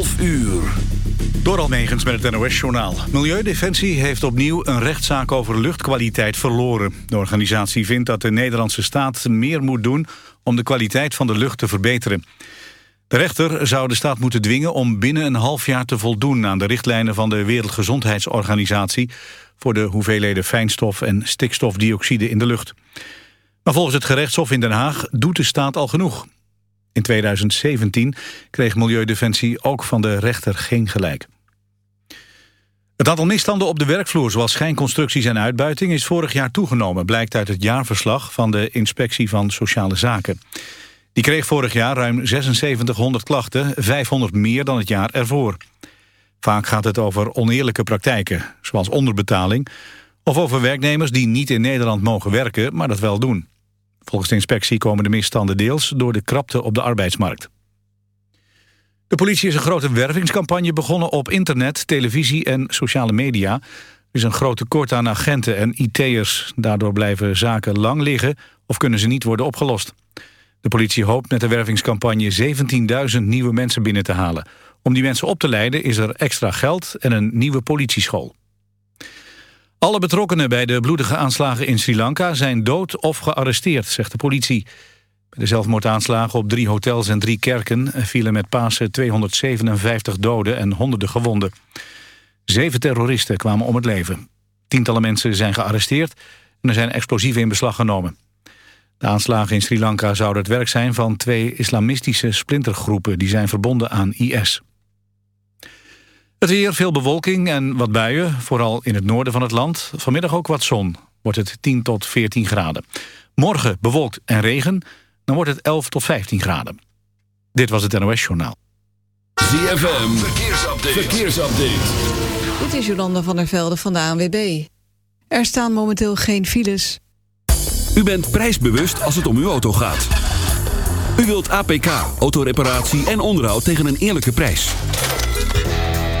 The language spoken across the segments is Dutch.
11 uur. Door Almegens met het NOS-journaal. Milieudefensie heeft opnieuw een rechtszaak over luchtkwaliteit verloren. De organisatie vindt dat de Nederlandse staat meer moet doen... om de kwaliteit van de lucht te verbeteren. De rechter zou de staat moeten dwingen om binnen een half jaar te voldoen... aan de richtlijnen van de Wereldgezondheidsorganisatie... voor de hoeveelheden fijnstof en stikstofdioxide in de lucht. Maar volgens het gerechtshof in Den Haag doet de staat al genoeg. In 2017 kreeg Milieudefensie ook van de rechter geen gelijk. Het aantal misstanden op de werkvloer, zoals schijnconstructies en uitbuiting, is vorig jaar toegenomen, blijkt uit het jaarverslag van de Inspectie van Sociale Zaken. Die kreeg vorig jaar ruim 7600 klachten, 500 meer dan het jaar ervoor. Vaak gaat het over oneerlijke praktijken, zoals onderbetaling... of over werknemers die niet in Nederland mogen werken, maar dat wel doen. Volgens de inspectie komen de misstanden deels door de krapte op de arbeidsmarkt. De politie is een grote wervingscampagne begonnen op internet, televisie en sociale media. Er is een groot tekort aan agenten en IT'ers. Daardoor blijven zaken lang liggen of kunnen ze niet worden opgelost. De politie hoopt met de wervingscampagne 17.000 nieuwe mensen binnen te halen. Om die mensen op te leiden is er extra geld en een nieuwe politieschool. Alle betrokkenen bij de bloedige aanslagen in Sri Lanka zijn dood of gearresteerd, zegt de politie. Bij de zelfmoordaanslagen op drie hotels en drie kerken vielen met Pasen 257 doden en honderden gewonden. Zeven terroristen kwamen om het leven. Tientallen mensen zijn gearresteerd en er zijn explosieven in beslag genomen. De aanslagen in Sri Lanka zouden het werk zijn van twee islamistische splintergroepen... die zijn verbonden aan IS. Het weer, veel bewolking en wat buien, vooral in het noorden van het land. Vanmiddag ook wat zon, wordt het 10 tot 14 graden. Morgen bewolkt en regen, dan wordt het 11 tot 15 graden. Dit was het NOS Journaal. ZFM, verkeersupdate. verkeersupdate. Dit is Jolanda van der Velde van de ANWB. Er staan momenteel geen files. U bent prijsbewust als het om uw auto gaat. U wilt APK, autoreparatie en onderhoud tegen een eerlijke prijs.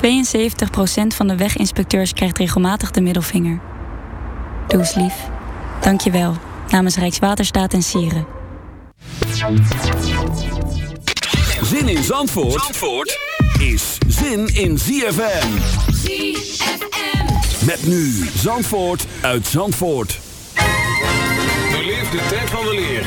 72% van de weginspecteurs krijgt regelmatig de middelvinger. Doe eens lief. Dank je wel. Namens Rijkswaterstaat en Sieren. Zin in Zandvoort, Zandvoort is zin in ZFM. ZFM. Met nu Zandvoort uit Zandvoort. Beleef de tijd van weleer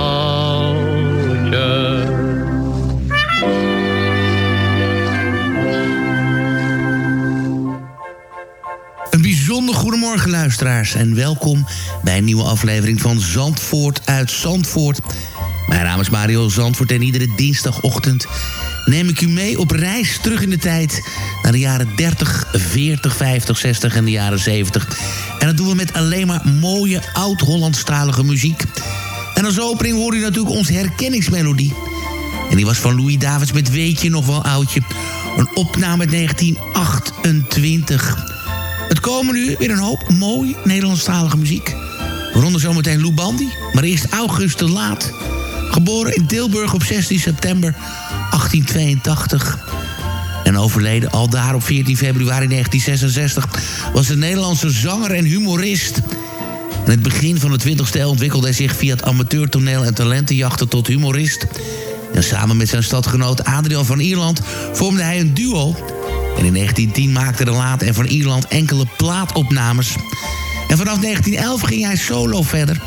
Goedemorgen luisteraars en welkom bij een nieuwe aflevering van Zandvoort uit Zandvoort. Mijn naam is Mario Zandvoort en iedere dinsdagochtend neem ik u mee op reis terug in de tijd naar de jaren 30, 40, 50, 60 en de jaren 70. En dat doen we met alleen maar mooie oud-Hollandstalige muziek. En als opening hoor u natuurlijk onze herkenningsmelodie. En die was van Louis Davids met Weet je nog wel oudje. Een opname uit 1928. Het komen nu weer een hoop mooi Nederlandstalige muziek. Waaronder zometeen Lou Bandy, maar eerst August de Laat. Geboren in Tilburg op 16 september 1882. En overleden al daar op 14 februari 1966... was een Nederlandse zanger en humorist. In het begin van de 20e eeuw ontwikkelde hij zich via het amateurtoneel en talentenjachten tot humorist. En samen met zijn stadgenoot Adriaan van Ierland vormde hij een duo. En in 1910 maakte de Laat en van Ierland enkele plaatopnames. En vanaf 1911 ging hij solo verder.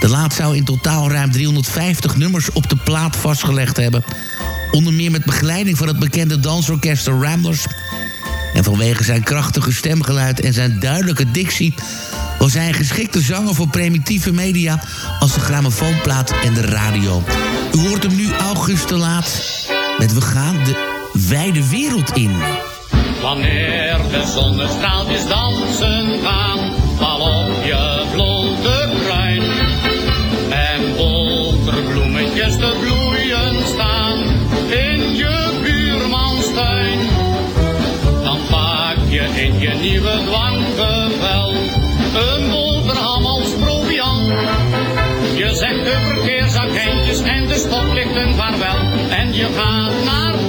De Laat zou in totaal ruim 350 nummers op de plaat vastgelegd hebben. Onder meer met begeleiding van het bekende dansorkest Ramblers. En vanwege zijn krachtige stemgeluid en zijn duidelijke dictie... was hij een geschikte zanger voor primitieve media... als de grammofoonplaat en de radio. U hoort hem nu August de Laat met We gaan de wijde wereld in. Wanneer de zonnestraaltjes dansen gaan, val op je blote kruin. En boterbloemetjes te bloeien staan in je buurmanstuin. Dan pak je in je nieuwe dwanggevel een boterham als proviant. Je zegt de verkeersagentjes en de stoplichten vaarwel en je gaat naar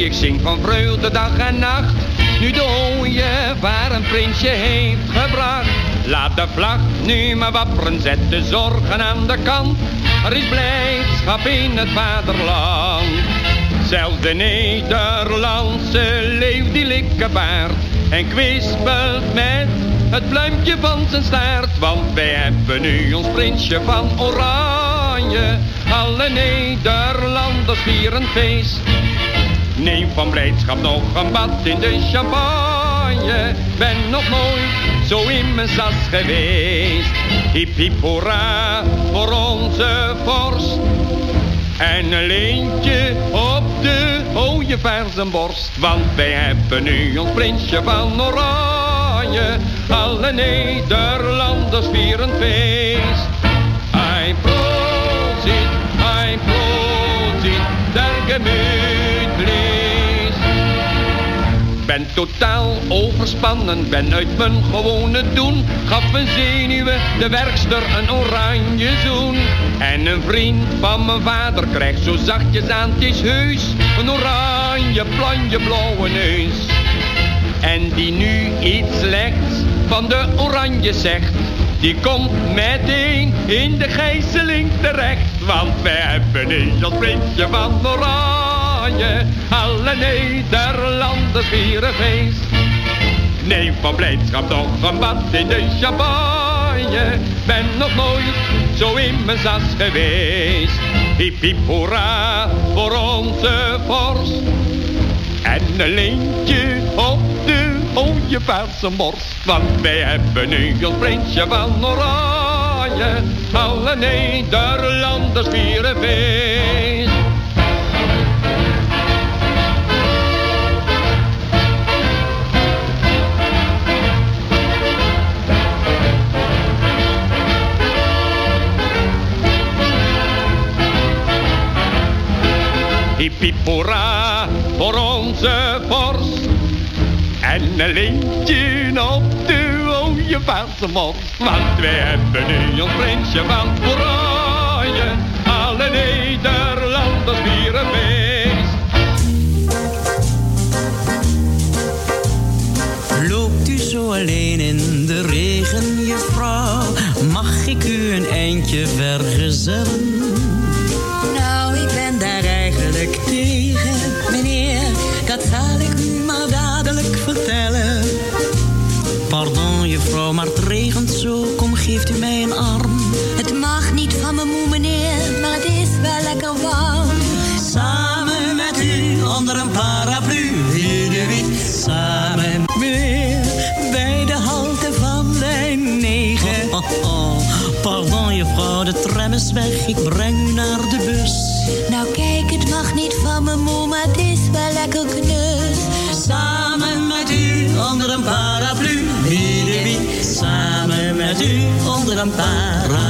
ik zing van vreugde dag en nacht. Nu de ooievaar een prinsje heeft gebracht. Laat de vlag nu maar wapperen, zet de zorgen aan de kant. Er is blijdschap in het vaderland. Zelfs de Nederlandse leeuw die likkebaard en kwispelt met het pluimpje van zijn staart. Want wij hebben nu ons prinsje van oranje. Alle Nederlanders vieren feest. Neem van blijdschap nog een bad in de champagne. Ben nog nooit zo in mijn sas geweest. Hip hip hoera voor onze vorst. En een leentje op de ooievaarsborst. Want wij hebben nu ons prinsje van oranje. Alle Nederlanders vieren feest. Ein Prosit, ein Prosit, der gemütlich. Ben totaal overspannen, ben uit mijn gewone doen. Gaf een zenuwen de werkster een oranje zoen. En een vriend van mijn vader krijgt zo zachtjes aan, het is heus. Een oranje, planje, blauwe neus. En die nu iets slechts van de oranje zegt. Die komt meteen in de gijzeling terecht. Want wij hebben nu als prinsje van oranje. Alle Nederlanders vieren feest. Neem van blijdschap nog een bad in de champagne. Ben nog nooit zo in mijn sas geweest. Hip hip hoera voor onze vorst. En een leentje op de ooievaarsborst. Want wij hebben nu ons prinsje van oranje. Alle Nederlanders vieren feest. Hoera voor onze vorst. En een lintje op de ooievaarse mors. Want wij hebben nu ons prinsje van Oranje. Alle Nederlanders vieren feest. Loopt u zo alleen in de regen, juffrouw? Mag ik u een eindje vergezellen? Onder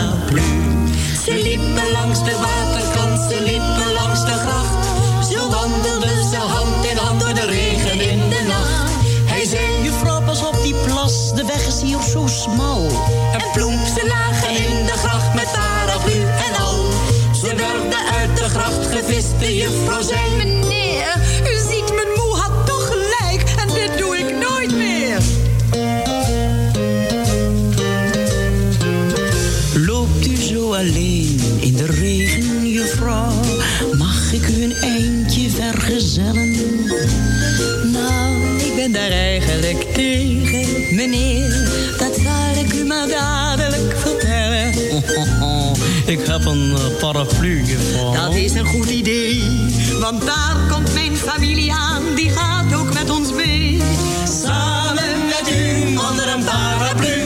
daar eigenlijk tegen, meneer. Dat zal ik u maar dadelijk vertellen. Ik heb een eh, paraplu. Dat is een goed idee, want daar komt mijn familie aan. Die gaat ook met ons mee. Samen met u onder een paraplu,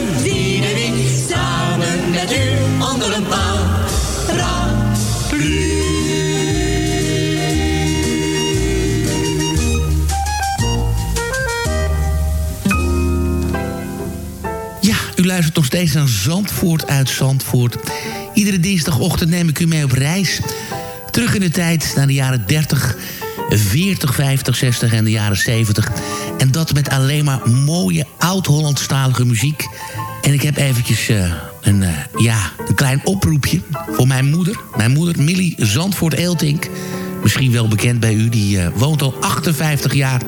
luistert nog steeds naar Zandvoort uit Zandvoort. Iedere dinsdagochtend neem ik u mee op reis. Terug in de tijd naar de jaren 30, 40, 50, 60 en de jaren 70. En dat met alleen maar mooie oud-Hollandstalige muziek. En ik heb eventjes eh, een, eh, ja, een klein oproepje voor mijn moeder. Mijn moeder Millie Zandvoort-Eeltink. Misschien wel bekend bij u. Die eh, woont al 58 jaar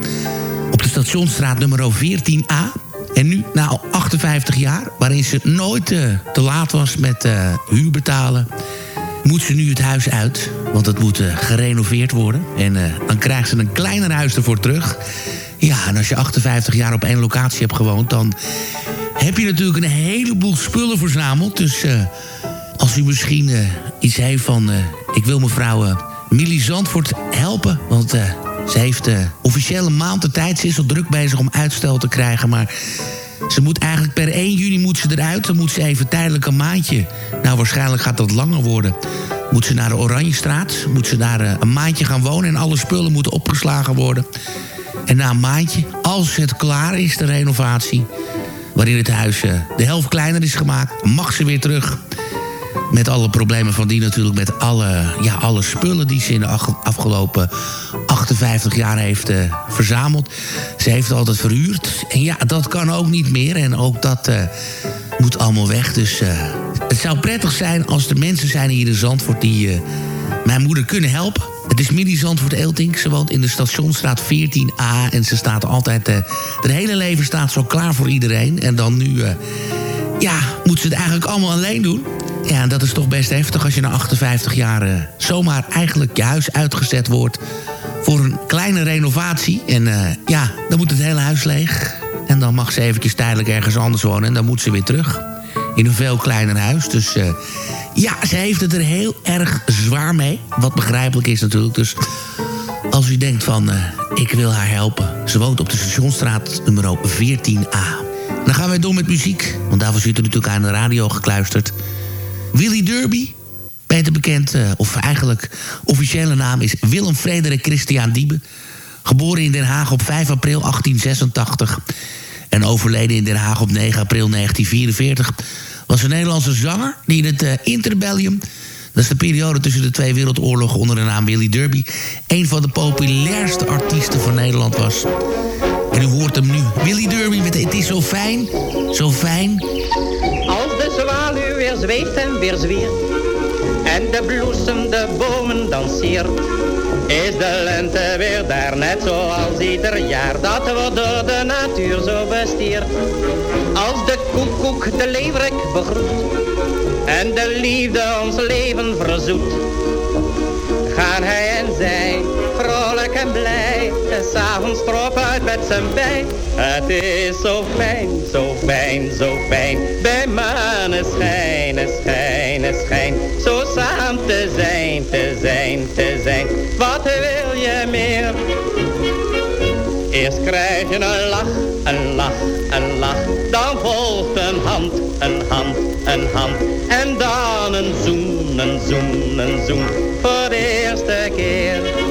op de stationsstraat nummer 14a. En nu, na al 58 jaar, waarin ze nooit eh, te laat was met eh, huur betalen... moet ze nu het huis uit, want het moet eh, gerenoveerd worden. En dan krijgt ze een kleiner huis ervoor terug. Ja, en als je 58 jaar op één locatie hebt gewoond... dan heb je natuurlijk een heleboel spullen verzameld. Dus als u misschien iets heeft van... ik wil mevrouw Millie Zandvoort helpen, want... eh, ze heeft de officiële maand de tijd. Ze is al druk bezig om uitstel te krijgen. Maar ze moet eigenlijk per 1 juni moet ze eruit. Dan moet ze even tijdelijk een maandje. Nou, waarschijnlijk gaat dat langer worden. Moet ze naar de Oranjestraat. Moet ze daar eh, een maandje gaan wonen. En alle spullen moeten opgeslagen worden. En na een maandje, als het klaar is, de renovatie... waarin het huis eh, de helft kleiner is gemaakt... mag ze weer terug met alle problemen van die natuurlijk. Met alle, ja, alle spullen die ze in de afgelopen 58 jaar heeft eh, verzameld. Ze heeft altijd verhuurd. En ja, dat kan ook niet meer. En ook dat eh, moet allemaal weg. Dus eh, het zou prettig zijn als er mensen zijn hier in Zandvoort... die mijn moeder kunnen helpen. Het is Millie Zandvoort Eeltink. Ze woont in de Stationsstraat 14a. En ze staat altijd... eh haar hele leven staat zo klaar voor iedereen. En dan nu... ja, moet ze het eigenlijk allemaal alleen doen. Ja, en dat is toch best heftig als je na 58 jaar eh, zomaar eigenlijk je huis uitgezet wordt voor een kleine renovatie. En eh, ja, dan moet het hele huis leeg. En dan mag ze eventjes tijdelijk ergens anders wonen en dan moet ze weer terug. In een veel kleiner huis. Dus eh, ja, ze heeft het er heel erg zwaar mee. Wat begrijpelijk is natuurlijk. Dus als u denkt van, ik wil haar helpen. Ze woont op de Stationstraat nummer 14a. Dan gaan wij door met muziek. Want daarvoor zit u natuurlijk aan de radio gekluisterd. Willy Derby, beter bekend, eh, of eigenlijk officiële naam is Willem Frederik Christian Diebe. Geboren in Den Haag op 5 april 1886 en overleden in Den Haag op 9 april 1944... was een Nederlandse zanger die in het eh, interbellium Dat is de periode tussen de twee wereldoorlogen onder de naam Willy Derby. Een van de populairste artiesten van Nederland was. En u hoort hem nu. Willy Derby met Het is zo fijn, zo fijn. Zweeft en weer zwiert En de bloesem de bomen danseert. Is de lente weer daar net zoals ieder jaar? Dat wordt door de natuur zo bestierd Als de koekoek de leeuwerik begroet En de liefde ons leven verzoet Gaan hij en zij vrolijk en blij S'avonds trop uit met zijn bij. Het is zo fijn, zo fijn, zo fijn. Bij maneschijn, schijn, schijn. Zo samen te zijn, te zijn, te zijn. Wat wil je meer? Eerst krijg je een lach, een lach, een lach. Dan volgt een hand, een hand, een hand. En dan een zoen, een zoen, een zoen. Voor de eerste keer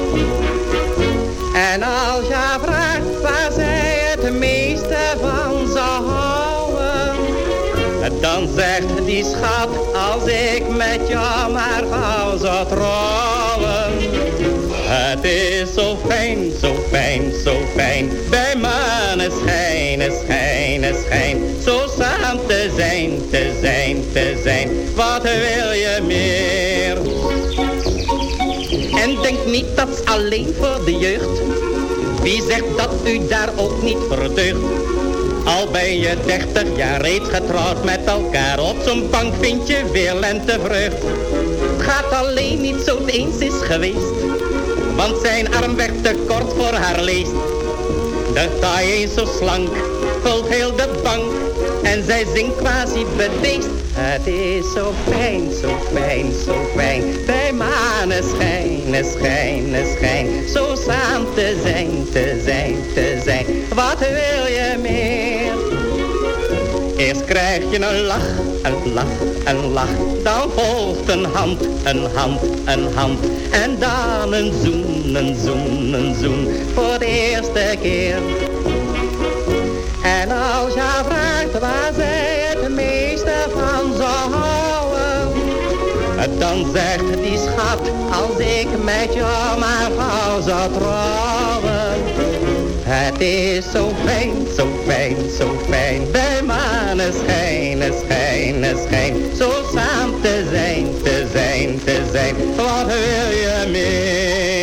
die schat als ik met jou maar gauw zou trouwen het is zo fijn, zo fijn, zo fijn. Bij maneschijn, schijn, schijn. Zo samen te zijn, te zijn, te zijn. Wat wil je meer? En denk niet dat alleen voor de jeugd. Wie zegt dat u daar ook niet voor deugt? Al ben je dertig jaar reeds getrouwd met elkaar. Op zo'n bank vind je weer lentevreugd. Het gaat alleen niet zo het eens is geweest want zijn arm werd te kort voor haar leest. De taai is zo slank, vult heel de bank en zij zingt quasi bedeesd. Het is zo fijn, zo fijn, zo fijn, bij maneschijn, schijn, schijn, zo samen te zijn, te zijn, te zijn. Wat wil je meer? Eerst krijg je een lach, een lach, een lach. Dan volgt een hand, een hand, een hand. En dan een zoen, een zoen, een zoen. Voor de eerste keer. En als je vraagt waar zij het meeste van zou houden. Dan zegt die schat, als ik met jou maar gauw zou trouwen. Het is zo fijn, zo fijn, zo fijn. Bij maneschijn, schijn, schijn. Zo samen te zijn, te zijn, te zijn. Wat wil je meer?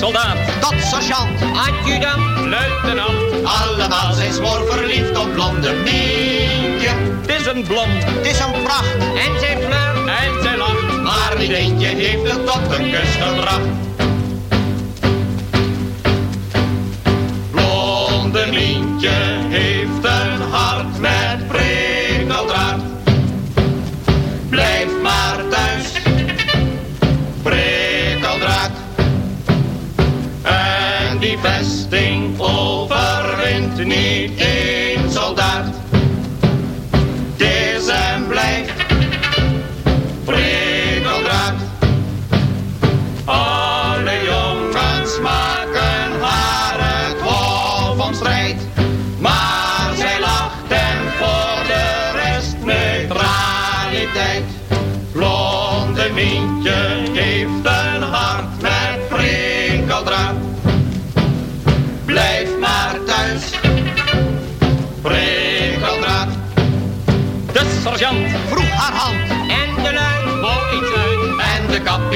soldaat. Tot sergeant. Adjudant. Luitenant. Allemaal zijn smoor verliefd op blonde Mientje. Het is een blond. Het is een pracht. En zijn fleur. En zijn lach. Maar niet eentje heeft het tot een kus gebracht. Blondemientje. overwint niet.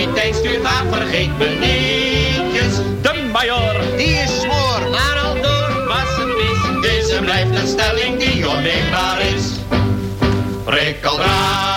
kapitein stuurt haar vergeet me nietjes. De major, die is voor maar al door was een mis. Deze dus blijft een stelling die onneembaar is. Prikkeldraad.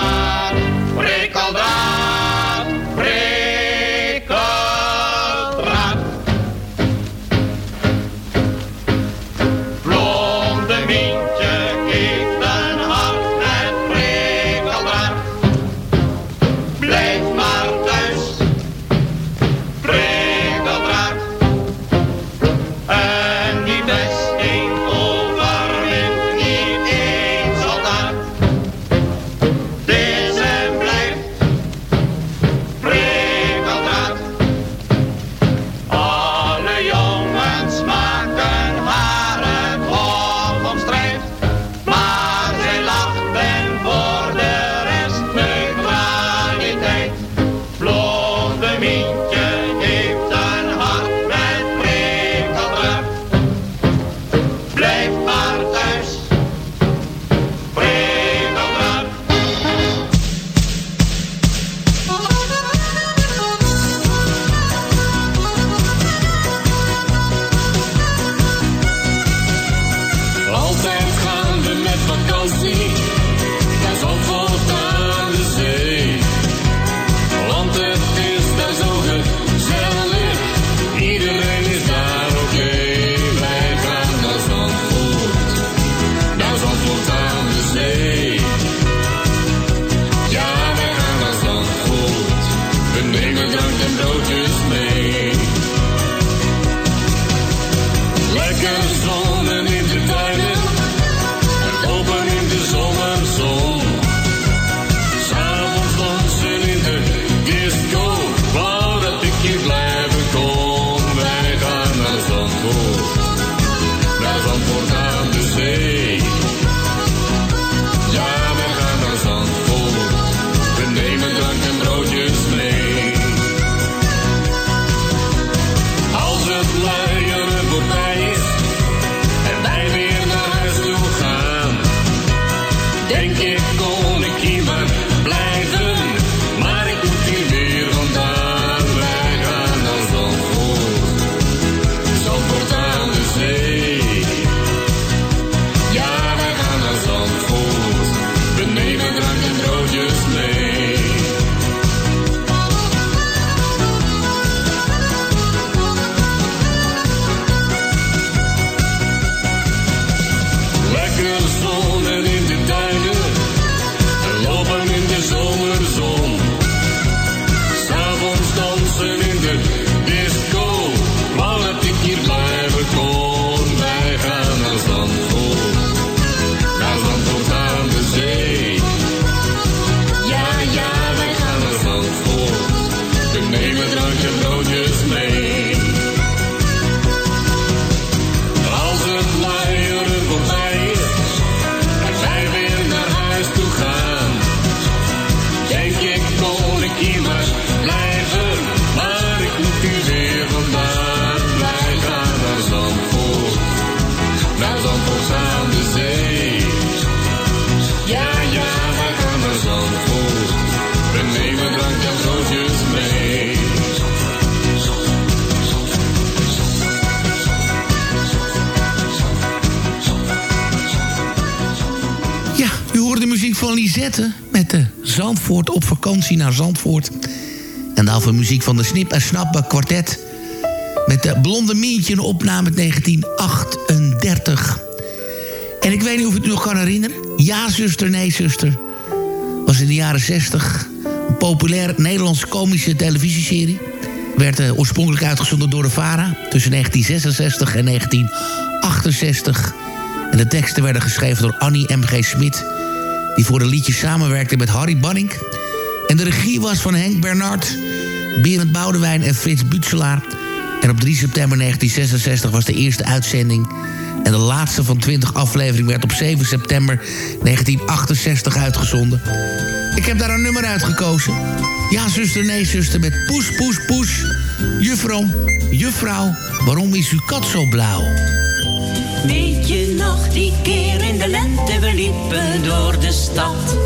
naar Zandvoort. En daarvoor muziek van de Snip en Snappen kwartet. Met de Blonde Mientje, een opname 1938. En ik weet niet of ik het nog kan herinneren. Ja, zuster, nee, zuster. Was in de jaren 60 een populair Nederlandse komische televisieserie. Werd eh, oorspronkelijk uitgezonden door de VARA. Tussen 1966 en 1968. En de teksten werden geschreven door Annie M.G. Smit. Die voor de liedjes samenwerkte met Harry Banning en de regie was van Henk Bernard, Berend Boudewijn en Frits Butselaar. En op 3 september 1966 was de eerste uitzending... En de laatste van 20 afleveringen werd op 7 september 1968 uitgezonden. Ik heb daar een nummer uitgekozen. Ja, zuster, nee, zuster, met poes, poes, poes. Juffrouw, juffrouw, waarom is uw kat zo blauw? Weet je nog die keer in de lente, we liepen door de stad.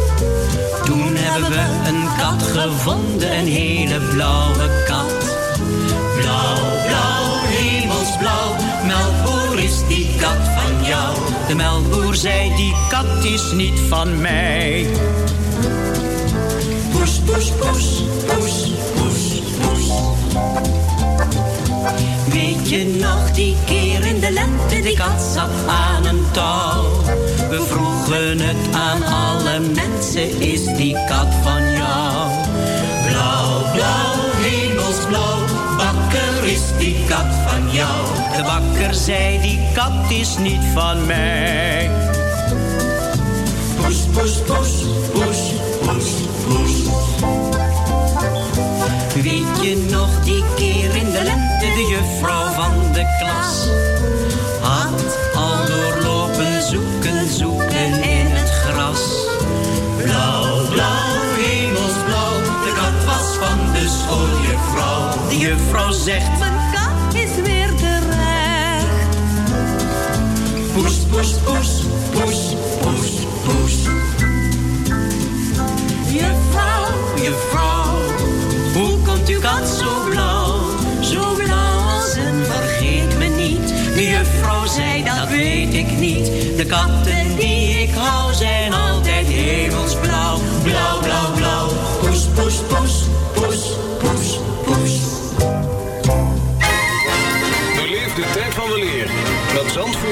Toen hebben we een kat gevonden, een hele blauwe kat. Blauw, blauw, hemelsblauw, melkboer is die kat van jou. De melkboer zei, die kat is niet van mij. Poes, poes, poes, poes, poes, poes. Weet je nog die keer in de lente, die kat zat aan een touw. We vroegen het aan alle mensen, is die kat van jou? Blauw, blauw, hemelsblauw, bakker is die kat van jou. De bakker zei, die kat is niet van mij. Poes, poes, poes, poes. Weet je nog die keer in de lente, de juffrouw van de klas had al doorlopen zoeken, zoeken in het gras. Blauw, blauw, hemelsblauw, de kat was van de schooljuffrouw. De juffrouw zegt, mijn kat is weer terecht. Poes, poes, poes, zei, dat weet ik niet. De katten die ik hou zijn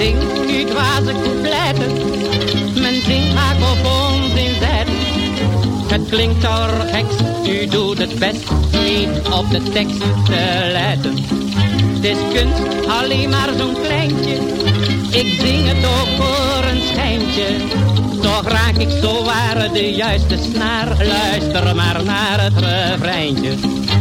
Ik zing nu dwaze coupletten, mijn zing maak op zet. Het klinkt geks, u doet het best niet op de tekst te letten. Het is kunst, alleen maar zo'n kleintje, ik zing het ook voor een schijntje. Toch raak ik zo waar de juiste snaar, luister maar naar het refreintje.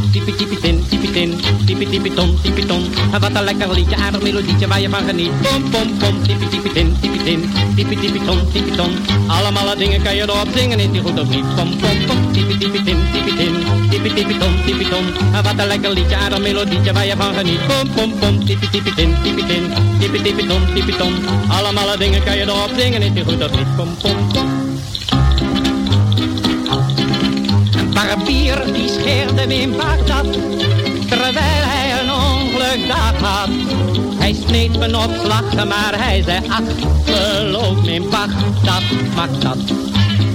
Tipi tipi tin, tipi tin, tipi tipi ton, tipi ton. Wat een lekker liedje, aardig melodietje waar je van geniet. Pom pom pom, tipi tipi tin, tipi tin, tipi tipi ton, tipi ton. Allemaal dingen kan je erop zingen, is die goed of niet? Pom pom pom, tipi tipi tin, tipi tin, tipi tipi ton, tipi ton. Wat een lekker liedje, aardig melodietje waar je van geniet. Pom pom pom, tipi tipi tin, tipi tin, tipi tipi ton, tipi ton. Allemaal dingen kan je erop zingen, is die goed of niet? Pom pom. Barbier die scheerde me in Bagdad, terwijl hij een ongelukdag had. Hij sneed me op vlaggen, maar hij zei, ach, geloof me in Bagdad, mag dat.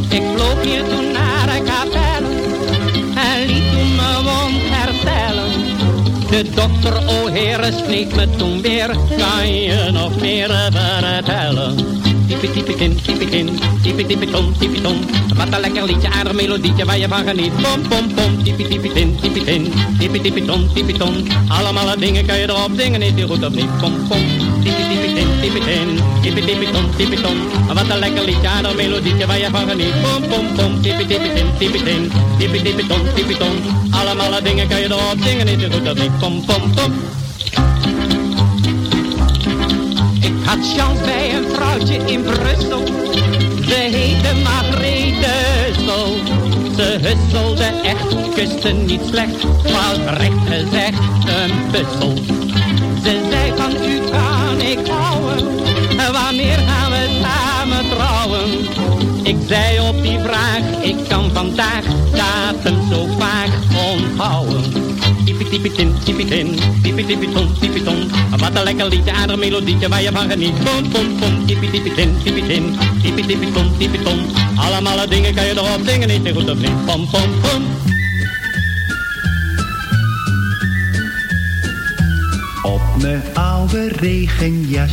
Ik vloog hier toen naar een kapel en liet toen mijn wond herstellen. De dokter, o heren, sneed me toen weer, kan je nog meer vertellen? Tin, type tin, type, type ton, type ton. Wat een lekker liedje, aardig melodietje waar je van geniet. Pom, pom, pom, type, type tin, type tin, ton, type ton. Allemaal dingen kan je erop zingen, is die goed of niet? Pom, pom, type, type tin, type tin, ton, type ton. Wat een lekker liedje, aardig melodietje waar je van geniet. Pom, pom, pom, type, type tin, type tin, ton, type ton. Allemaal dingen kan je erop zingen, is die goed of niet? Pom, pom, pom. Had chance bij een vrouwtje in Brussel. Ze heette Margrethe Hussel. Ze husselde echt, kuste niet slecht. Was recht gezegd een puzzle. Ze zei van u kan ik houden. Wanneer gaan we samen trouwen? Ik zei op die vraag, ik kan vandaag datum zo vaak onthouden. Typie typie tin, typie tin, typie typie ton, typie ton. Wat een lekker liedje, aardig melodietje waar je van geniet. Pom pom pom, typie typie tin, typie tin, typie typie ton, typie ton. Allemaal dingen kan je erop zingen, niet goed of niet. Pom pom pom. Op mijn oude regenjas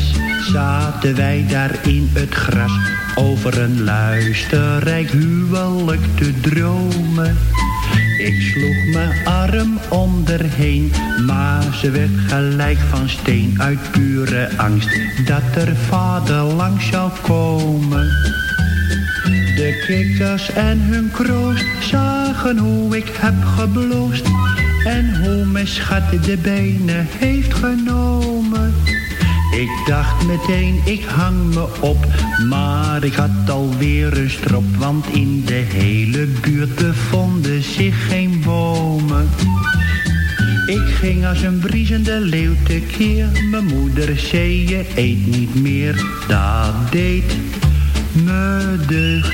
zaten wij daar in het gras over een luisterrijk huwelijk te dromen. Ik sloeg mijn arm om haar heen, maar ze werd gelijk van steen uit pure angst dat er vader langs zou komen. De kikkers en hun kroost zagen hoe ik heb gebloosd en hoe mijn schat de benen heeft genomen. Ik dacht meteen, ik hang me op, maar ik had alweer een strop, want in de hele buurt bevonden zich geen bomen. Ik ging als een briesende leeuw tekeer, mijn moeder zei je eet niet meer, dat deed me deugd.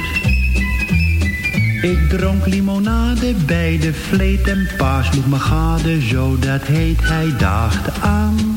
Ik dronk limonade bij de vleet en pa sloeg me gade, zo dat heet hij dacht aan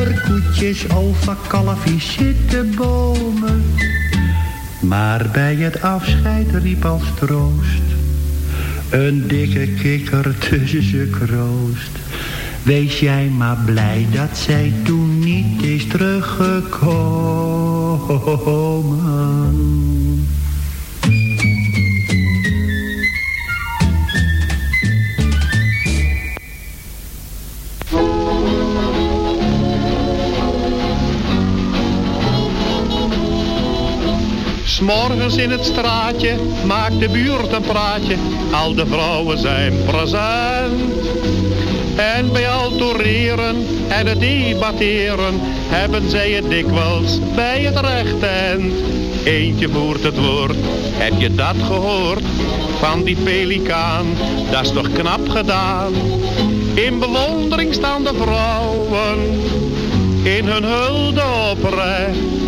over koetjes, over kalfjes zitten bomen. Maar bij het afscheid riep als troost een dikke kikker tussen ze kroost. Wees jij maar blij dat zij toen niet is teruggekomen. S'morgens in het straatje maakt de buurt een praatje, al de vrouwen zijn present. En bij al toereren en het debatteren hebben zij het dikwijls bij het recht. Eentje voert het woord, heb je dat gehoord? Van die pelikaan, dat is toch knap gedaan. In bewondering staan de vrouwen, in hun hulde oprecht.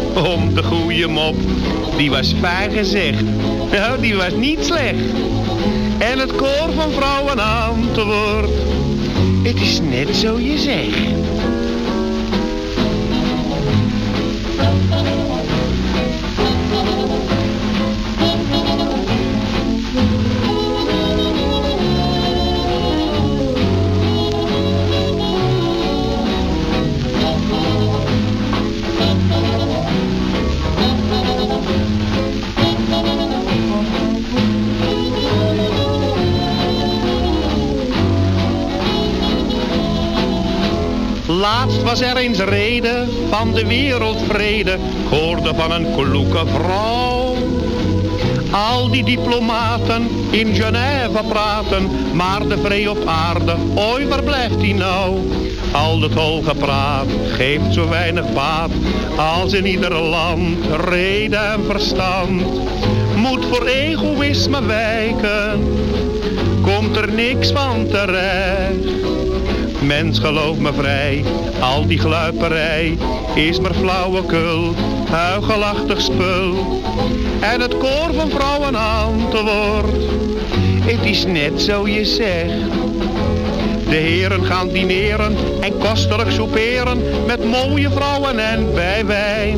om de goede mop. Die was fijn gezegd, nou die was niet slecht. En het koor van vrouwen antwoordt, het is net zo je zegt. Laatst was er eens reden van de wereldvrede. Ik hoorde van een kloeke vrouw. Al die diplomaten in Genève praten, maar de vrede op aarde, ooit waar die nou? Al dat hoge praat geeft zo weinig baat, als in ieder land reden en verstand. Moet voor egoïsme wijken, komt er niks van terecht. Mens geloof me vrij, al die gluiperij is maar flauwekul, huigelachtig spul. En het koor van vrouwen antwoordt, het is net zo je zegt. De heren gaan dineren en kostelijk souperen met mooie vrouwen en bij wijn.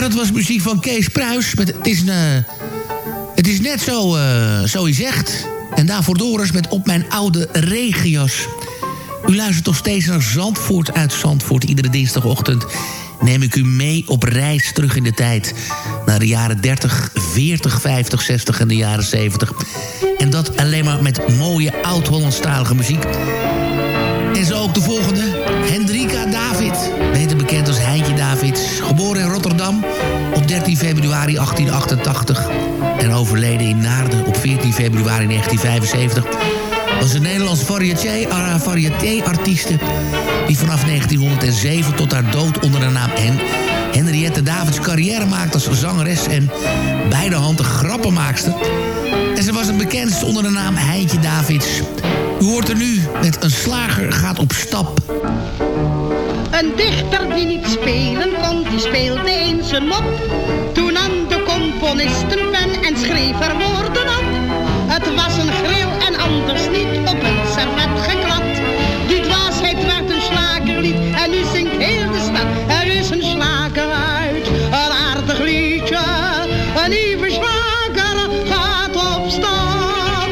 Dat was muziek van Kees Pruis. Met, het, is een, eh, het is net zo, eh, zo hij zegt. En daarvoor Doris met Op mijn oude regenjas. U luistert nog steeds naar Zandvoort uit Zandvoort. Iedere dinsdagochtend neem ik u mee op reis terug in de tijd. Naar de jaren 30, 40, 50, 60 en de jaren 70. En dat alleen maar met mooie oud-Hollandstalige muziek. En zo ook de volgende. 13 februari 1888. En overleden in Naarden op 14 februari 1975. Was een Nederlands variété- variété-artieste... die vanaf 1907 tot haar dood onder de naam Hen Henriette Davids carrière maakte als zangeres... en beide handen grappenmaakster. En ze was het bekendst onder de naam Heintje Davids. U hoort er nu met een slager gaat op stap. Een dichter die niet spelen kon, die speelde eens een mop. Toen nam de componist een pen en schreef er woorden op. Het was een gril en anders niet op een servet geklapt. Die dwaasheid werd een slagerlied en nu zingt heel de stad. Er is een slager uit, een aardig liedje. Een lieve slager gaat op stap.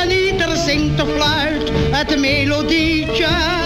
En ieder zingt of fluit het melodietje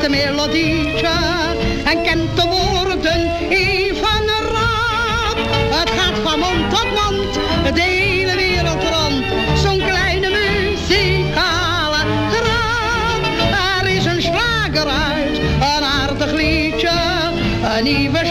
het melodietje en kent de woorden even raad. Het gaat van mond tot mond, de hele wereld rond, zo'n kleine muzikale graad. Er is een slager uit, een aardig liedje, een nieuwe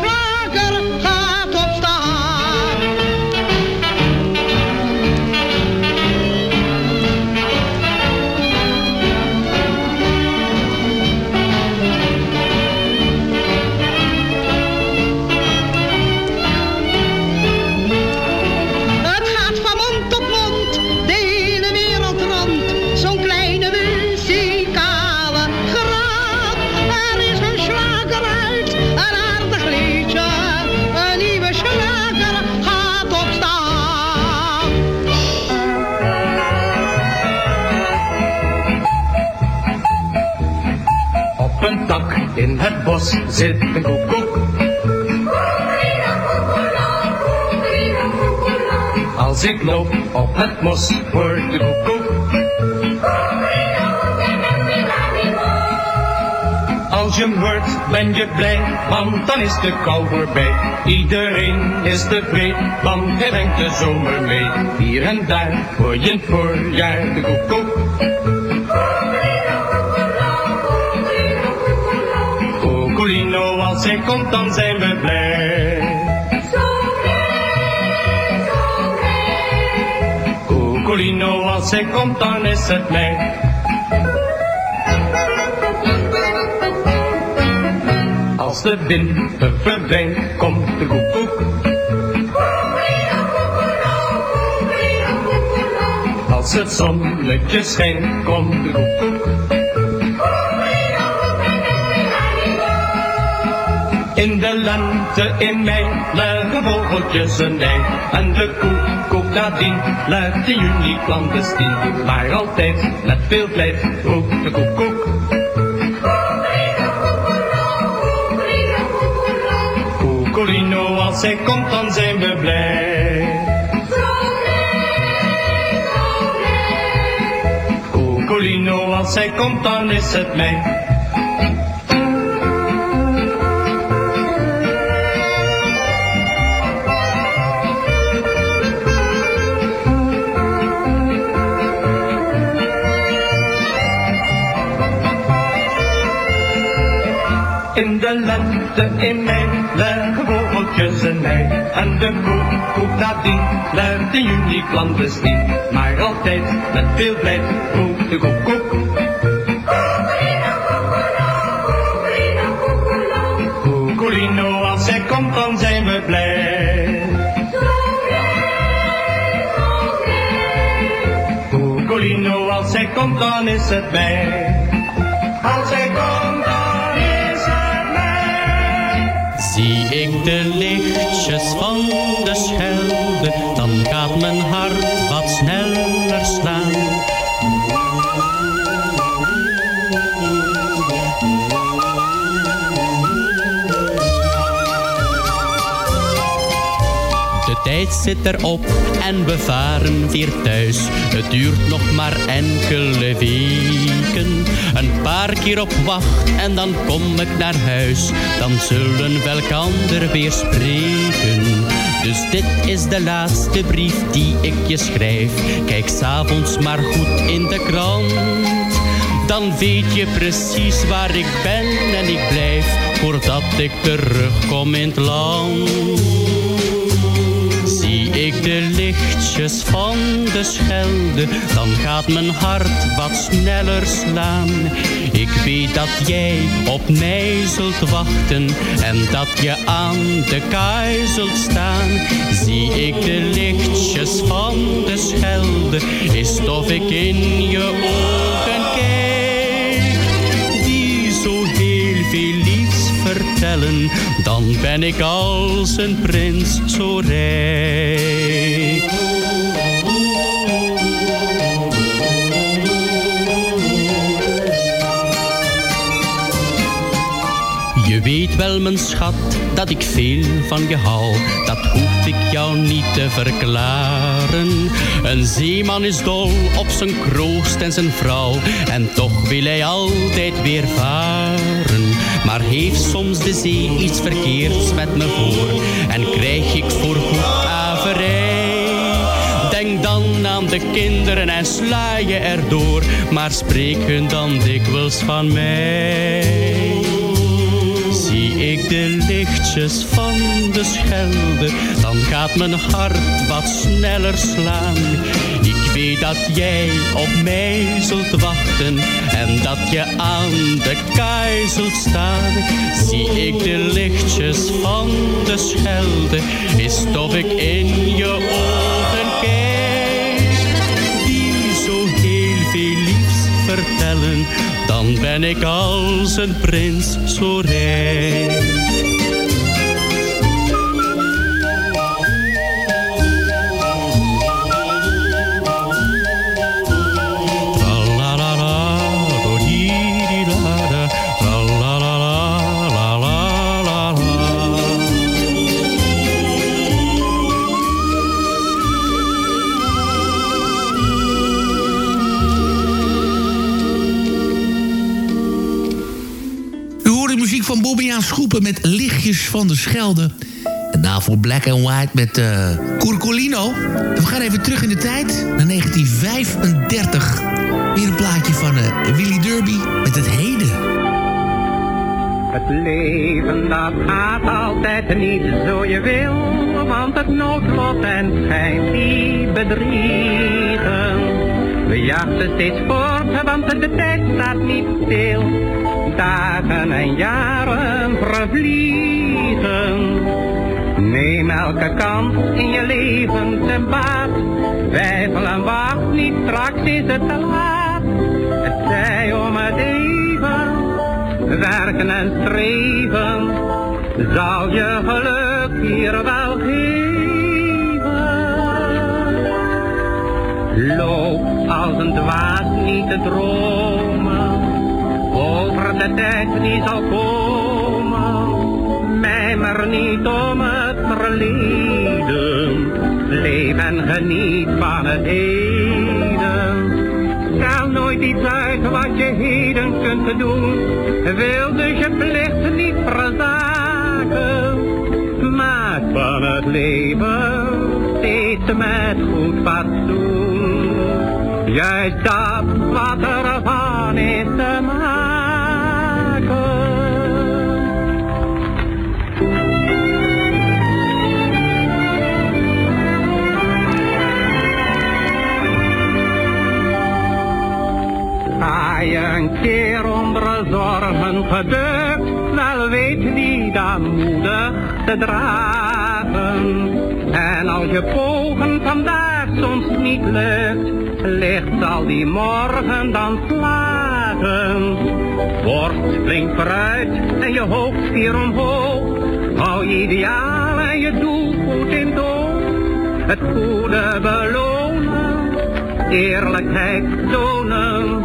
zit een koekoek. Als ik loop op het mos, hoort de koekoek. Als je hem hoort, ben je blij, want dan is de kou voorbij. Iedereen is tevreden, want hij brengt de zomer mee. Hier en daar hoor je in het voorjaar de koekoek. Komt, dan zijn we blij. Koekolino, als hij komt, dan is het mij. Als de wind verdwijnt, komt de koekoek. Als het zonnetje schijnt, komt de koekoek. In de lente in mei leggen vogeltjes een ei. En de koekoek nadien legt in juni clandestien. Maar altijd met veel vlijt roept de koekoek. Koekolino, als hij komt dan zijn we blij. Koekolino, als hij komt dan is het mij. In de lente in mei leggen vogeltjes een ei. En de koekoek nadien legt in juni clandestien. Maar altijd met veel blijf roept de koekoek. Koekolino, als hij komt dan zijn we blij. Koekolino, als hij komt dan is het mij. Als ik de lichtjes van de Schelde, dan gaat mijn hart wat sneller slaan. De tijd zit erop en we varen weer thuis. Het duurt nog maar enkele weken. Een paar keer op wacht en dan kom ik naar huis. Dan zullen we elkander weer spreken. Dus dit is de laatste brief die ik je schrijf. Kijk s'avonds maar goed in de krant. Dan weet je precies waar ik ben en ik blijf voordat ik terugkom in het land. Zie ik de lichtjes van de Schelde, dan gaat mijn hart wat sneller slaan. Ik weet dat jij op mij zult wachten en dat je aan de kaai zult staan. Zie ik de lichtjes van de Schelde, is of ik in je ogen dan ben ik als een prins zo rijk. Je weet wel, mijn schat, dat ik veel van je hou. Dat hoef ik jou niet te verklaren. Een zeeman is dol op zijn kroost en zijn vrouw. En toch wil hij altijd weer varen. Maar heeft soms de zee iets verkeerds met me voor en krijg ik voor goed averij. Denk dan aan de kinderen en sla je erdoor, maar spreek hun dan dikwijls van mij. Zie ik de lichtjes van de schelde, dan gaat mijn hart wat sneller slaan. Dat jij op mij zult wachten en dat je aan de kaai zult staan. Zie ik de lichtjes van de schelde, is of ik in je ogen kijk. Die zo heel veel liefs vertellen, dan ben ik als een prins zo. Met Lichtjes van de Schelde. En daarvoor Black and White met eh Curcolino. En we gaan even terug in de tijd, naar 1935. Weer een plaatje van eh, Willy Derby met het heden. Het leven dat gaat altijd niet zo je wil, want het noodlot en schijnt die bedriegen. We jachten steeds voort, want de tijd staat niet stil. Dagen en jaren vervliegen. Neem elke kans in je leven te baat. Twijfel en wacht niet, straks is het te laat. Het zij om het even werken en streven, zal je geluk hier wel geven. Loop als een dwaas niet te dromen, over de tijd die zal komen. Mijmer niet om het verleden, leef en geniet van het heden. Stel nooit iets uit wat je heden kunt doen. Wil dus je plicht niet verzaken. Maak van het leven steeds met goed fatsoen. Juist dat wat er van is te maken. Ga je een keer onder zorgen gedukt, wel weet die dan moedig te dragen. En als je pogen vandaag soms niet lukt, ligt zal die morgen dan slagen. Borst flink vooruit en je hoofd hier omhoog, hou je ideaal en je doel goed in toog. Het goede belonen, eerlijkheid tonen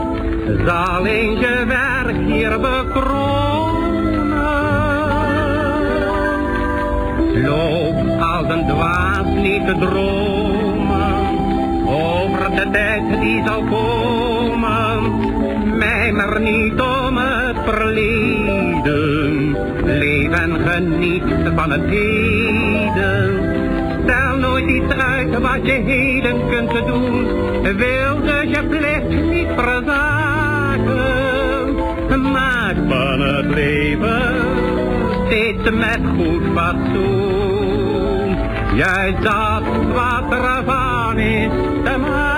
zal eens je werk hier bekronen. Loop als een dwaas niet te over de tijd die zal komen. Mijmer niet om het verleden, leef en geniet van het heden. Stel nooit iets uit wat je heden kunt doen, wil dus je plicht niet verzaken. Maak van het leven steeds met goed fatsoen, juist dat wat er van is te maken.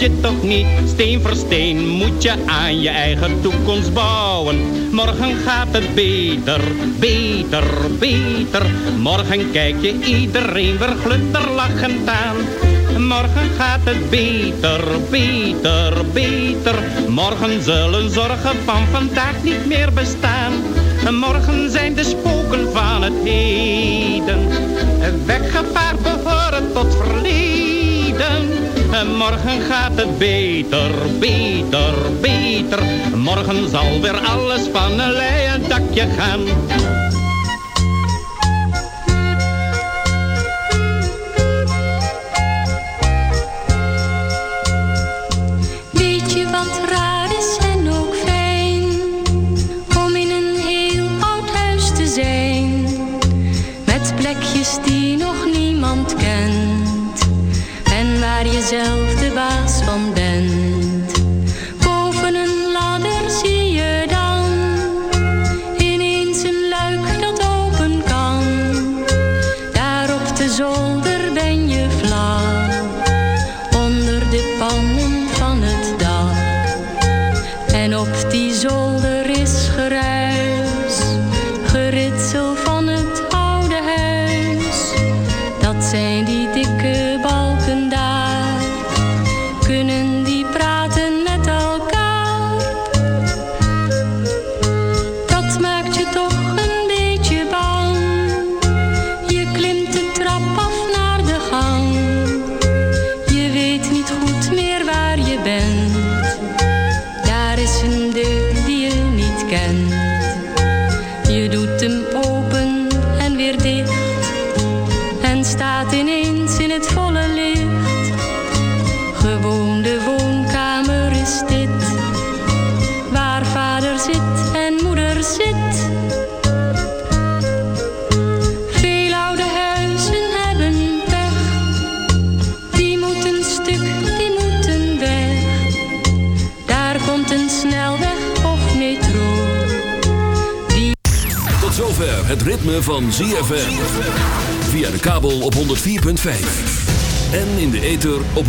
je toch niet. Steen voor steen moet je aan je eigen toekomst bouwen. Morgen gaat het beter, beter, beter. Morgen kijk je iedereen weer glunderlachend aan. Morgen gaat het beter, beter, beter. Morgen zullen zorgen van vandaag niet meer bestaan. Morgen zijn de spoken van het heden. Weggevaard behoren tot verleden. Morgen gaat het beter, beter, beter. Morgen zal weer alles van een leien dakje gaan.